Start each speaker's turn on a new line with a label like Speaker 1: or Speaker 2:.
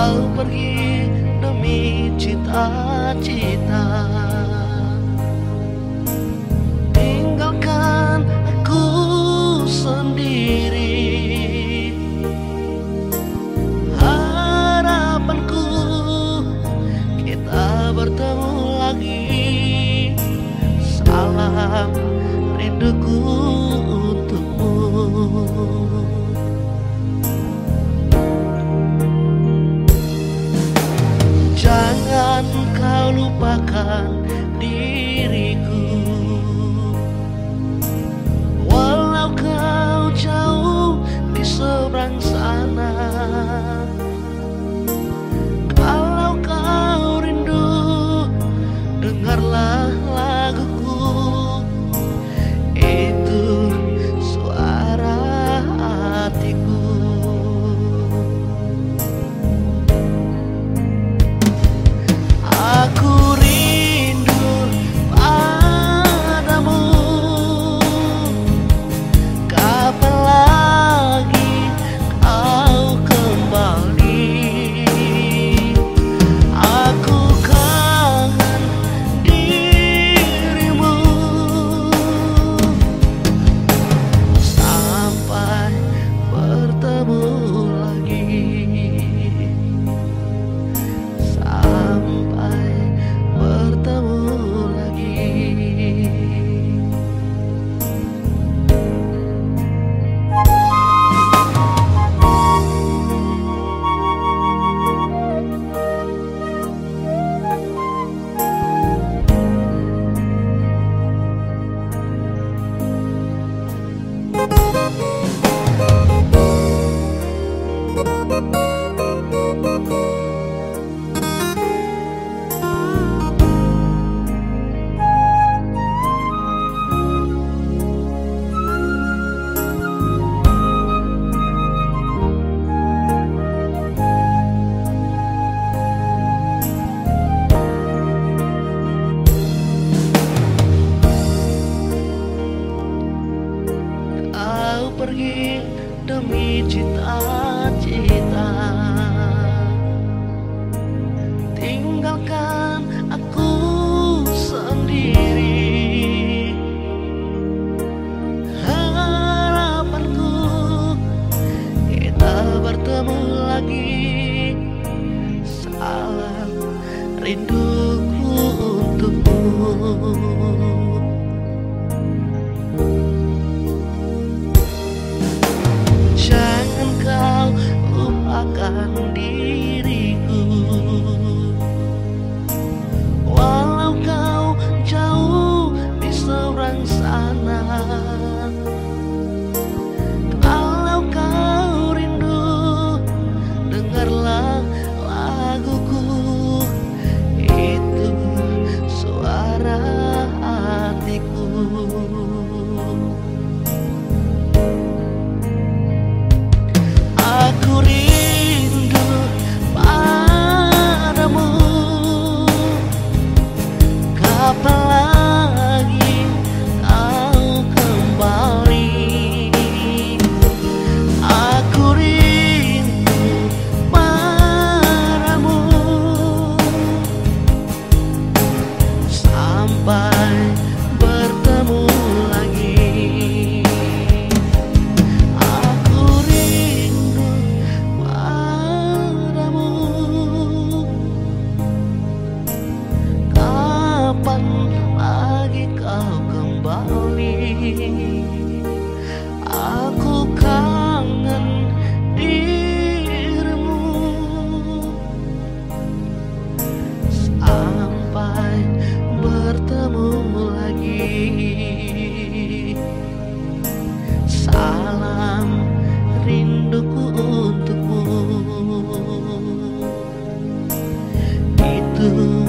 Speaker 1: Kau pergi demi cita-cita. Tinggalkan aku sendiri. Harapanku kita bertemu lagi. Salam rinduku lupakan diriku demi cita-cita. Tinggalkan aku sendiri. Harapanku kita bertemu lagi. Salam rinduku untukmu by do